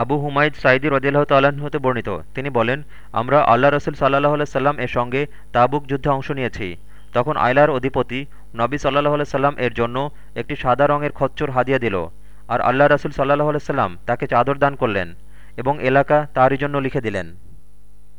আবু হুমায়দ সাইদি রদিল্লাহ তাল্লাহ্ন হতে বর্ণিত। তিনি বলেন, আমরা আল্লাহ রসুল সাল্লাহ সাল্লাম এর সঙ্গে তাবুক যুদ্ধে অংশ নিয়েছি। তখন আয়লার অধিপতি নবী সাল্লাহ সাল্লাম এর জন্য একটি সাদা রঙের খচ্চর হাদিয়া দিল আর আল্লাহ রসুল সাল্লাহ সাল্লাম তাকে চাদর দান করলেন এবং এলাকা তারই জন্য লিখে দিলেন।